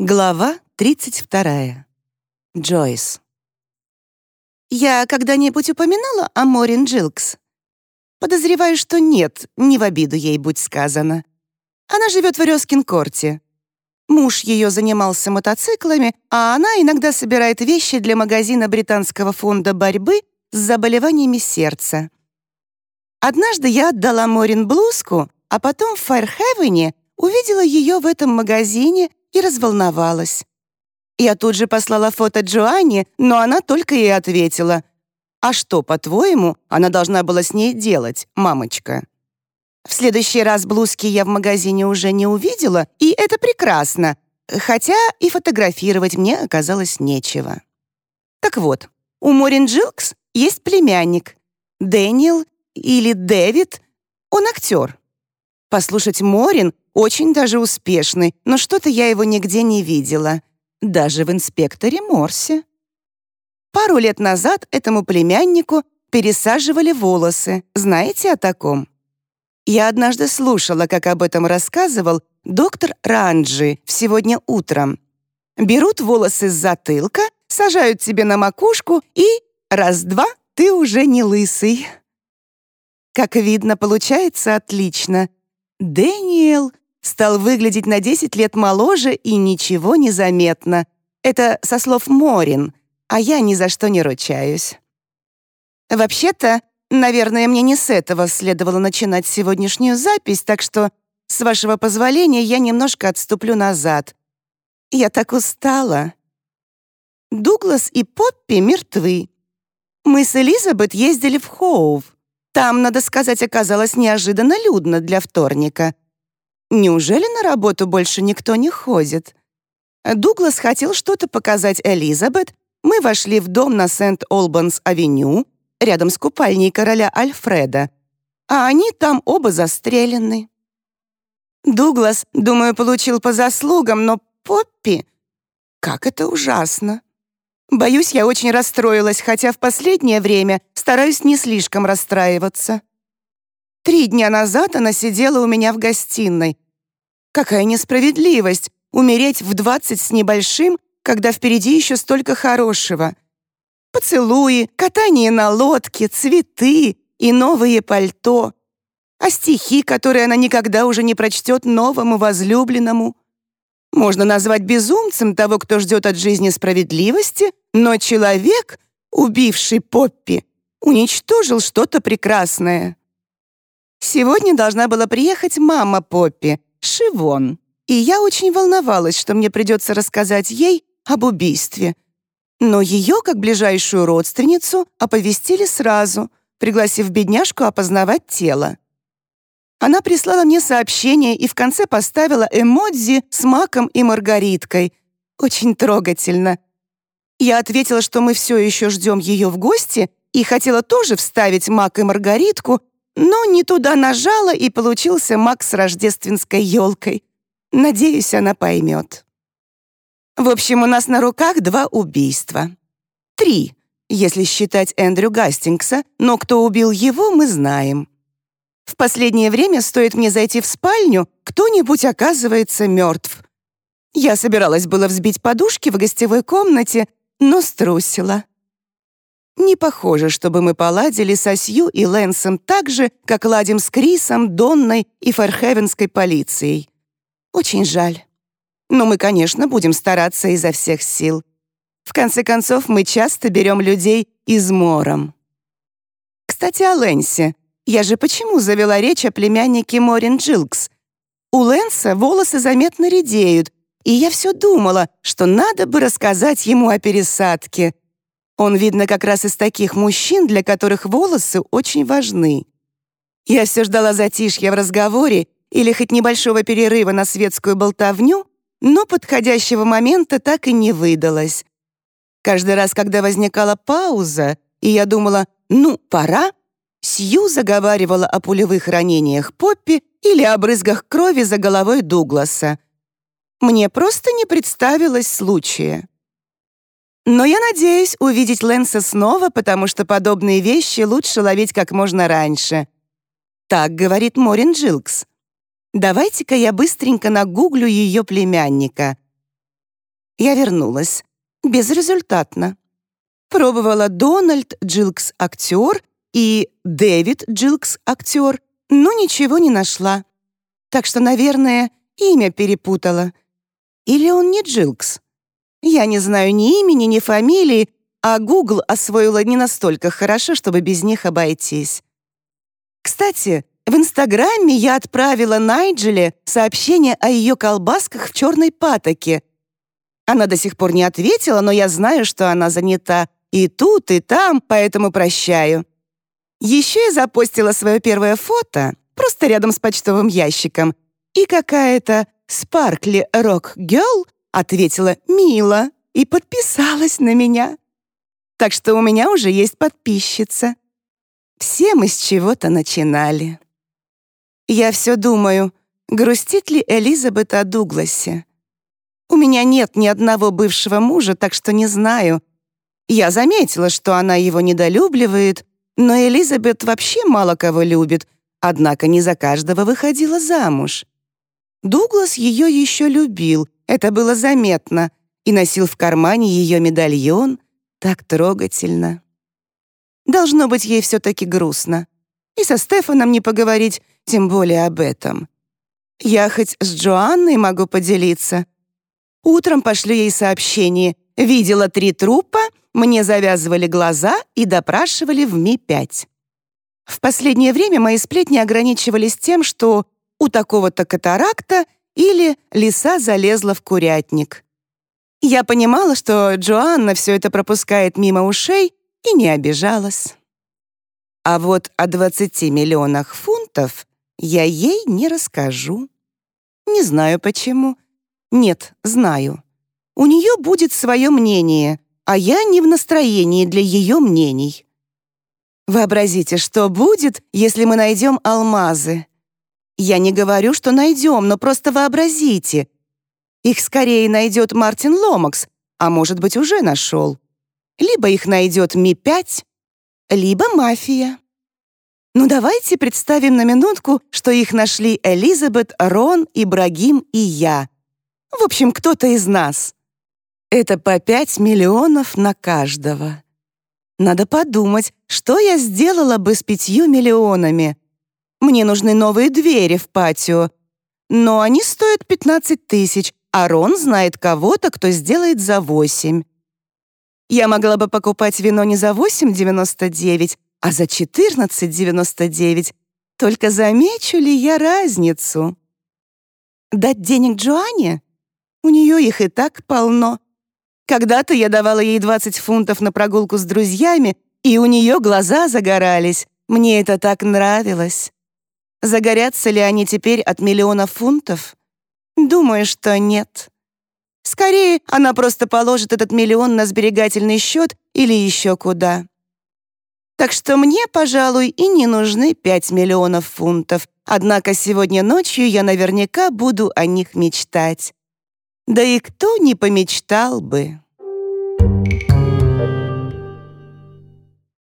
Глава 32. Джойс. «Я когда-нибудь упоминала о Морин Джилкс?» «Подозреваю, что нет, не в обиду ей будь сказано. Она живет в Рёскин-Корте. Муж ее занимался мотоциклами, а она иногда собирает вещи для магазина Британского фонда борьбы с заболеваниями сердца. Однажды я отдала Морин блузку, а потом в Файрхевене увидела ее в этом магазине и разволновалась. Я тут же послала фото Джоанне, но она только и ответила. «А что, по-твоему, она должна была с ней делать, мамочка?» В следующий раз блузки я в магазине уже не увидела, и это прекрасно, хотя и фотографировать мне оказалось нечего. Так вот, у Морин Джилкс есть племянник. Дэниел или Дэвид, он актер. Послушать Морин очень даже успешный, но что-то я его нигде не видела. Даже в инспекторе Морсе. Пару лет назад этому племяннику пересаживали волосы. Знаете о таком? Я однажды слушала, как об этом рассказывал доктор Ранджи сегодня утром. Берут волосы с затылка, сажают тебе на макушку и раз-два ты уже не лысый. Как видно, получается отлично. Дэниел стал выглядеть на 10 лет моложе и ничего не заметно. Это со слов Морин, а я ни за что не ручаюсь. Вообще-то, наверное, мне не с этого следовало начинать сегодняшнюю запись, так что, с вашего позволения, я немножко отступлю назад. Я так устала. Дуглас и Поппи мертвы. Мы с Элизабет ездили в Хоув. Там, надо сказать, оказалось неожиданно людно для вторника — Неужели на работу больше никто не ходит? Дуглас хотел что-то показать Элизабет. Мы вошли в дом на Сент-Олбанс-авеню, рядом с купальней короля Альфреда, а они там оба застрелены. Дуглас, думаю, получил по заслугам, но Поппи... Как это ужасно. Боюсь, я очень расстроилась, хотя в последнее время стараюсь не слишком расстраиваться. Три дня назад она сидела у меня в гостиной. Какая несправедливость — умереть в двадцать с небольшим, когда впереди еще столько хорошего. Поцелуи, катание на лодке, цветы и новые пальто. А стихи, которые она никогда уже не прочтет новому возлюбленному. Можно назвать безумцем того, кто ждет от жизни справедливости, но человек, убивший Поппи, уничтожил что-то прекрасное. Сегодня должна была приехать мама Поппи, Шивон, и я очень волновалась, что мне придется рассказать ей об убийстве. Но ее, как ближайшую родственницу, оповестили сразу, пригласив бедняжку опознавать тело. Она прислала мне сообщение и в конце поставила эмодзи с маком и маргариткой. Очень трогательно. Я ответила, что мы все еще ждем ее в гости, и хотела тоже вставить мак и маргаритку, но не туда нажала, и получился Макс с рождественской елкой. Надеюсь, она поймет. В общем, у нас на руках два убийства. Три, если считать Эндрю Гастингса, но кто убил его, мы знаем. В последнее время, стоит мне зайти в спальню, кто-нибудь оказывается мертв. Я собиралась было взбить подушки в гостевой комнате, но струсила. Не похоже, чтобы мы поладили со Сью и Лэнсом так же, как ладим с Крисом, Донной и Фэрхевенской полицией. Очень жаль. Но мы, конечно, будем стараться изо всех сил. В конце концов, мы часто берем людей измором. Кстати, о Лэнсе. Я же почему завела речь о племяннике Морин Джилкс? У Лэнса волосы заметно редеют, и я все думала, что надо бы рассказать ему о пересадке — он, видно, как раз из таких мужчин, для которых волосы очень важны. Я все ждала затишья в разговоре или хоть небольшого перерыва на светскую болтовню, но подходящего момента так и не выдалось. Каждый раз, когда возникала пауза, и я думала «ну, пора», Сью заговаривала о пулевых ранениях Поппи или о брызгах крови за головой Дугласа. Мне просто не представилось случая. Но я надеюсь увидеть Лэнса снова, потому что подобные вещи лучше ловить как можно раньше. Так говорит Морин Джилкс. Давайте-ка я быстренько нагуглю ее племянника. Я вернулась. Безрезультатно. Пробовала Дональд Джилкс актер и Дэвид Джилкс актер, но ничего не нашла. Так что, наверное, имя перепутала. Или он не Джилкс? Я не знаю ни имени, ни фамилии, а Google освоила не настолько хорошо, чтобы без них обойтись. Кстати, в Инстаграме я отправила Найджеле сообщение о ее колбасках в черной патоке. Она до сих пор не ответила, но я знаю, что она занята и тут, и там, поэтому прощаю. Еще я запостила свое первое фото, просто рядом с почтовым ящиком, и какая-то Спаркли Рок Гелл ответила «Мило» и подписалась на меня. Так что у меня уже есть подписчица. Все мы с чего-то начинали. Я все думаю, грустит ли Элизабет о Дугласе. У меня нет ни одного бывшего мужа, так что не знаю. Я заметила, что она его недолюбливает, но Элизабет вообще мало кого любит, однако не за каждого выходила замуж. Дуглас ее еще любил, это было заметно, и носил в кармане ее медальон, так трогательно. Должно быть, ей все-таки грустно. И со Стефаном не поговорить, тем более об этом. Я хоть с Джоанной могу поделиться. Утром пошлю ей сообщение. Видела три трупа, мне завязывали глаза и допрашивали в Ми-5. В последнее время мои сплетни ограничивались тем, что у такого-то катаракта или лиса залезла в курятник. Я понимала, что Джоанна все это пропускает мимо ушей и не обижалась. А вот о 20 миллионах фунтов я ей не расскажу. Не знаю почему. Нет, знаю. У нее будет свое мнение, а я не в настроении для ее мнений. Вообразите, что будет, если мы найдем алмазы. Я не говорю, что найдем, но просто вообразите. Их скорее найдет Мартин Ломакс, а может быть, уже нашел. Либо их найдет Ми-5, либо мафия. Ну давайте представим на минутку, что их нашли Элизабет, Рон, Ибрагим и я. В общем, кто-то из нас. Это по 5 миллионов на каждого. Надо подумать, что я сделала бы с пятью миллионами. Мне нужны новые двери в патио. Но они стоят 15 тысяч, а Рон знает кого-то, кто сделает за 8. Я могла бы покупать вино не за 8,99, а за 14,99. Только замечу ли я разницу? Дать денег Джоанне? У нее их и так полно. Когда-то я давала ей 20 фунтов на прогулку с друзьями, и у нее глаза загорались. Мне это так нравилось. Загорятся ли они теперь от миллиона фунтов? Думаю, что нет. Скорее, она просто положит этот миллион на сберегательный счет или еще куда. Так что мне, пожалуй, и не нужны 5 миллионов фунтов, однако сегодня ночью я наверняка буду о них мечтать. Да и кто не помечтал бы? Thank you.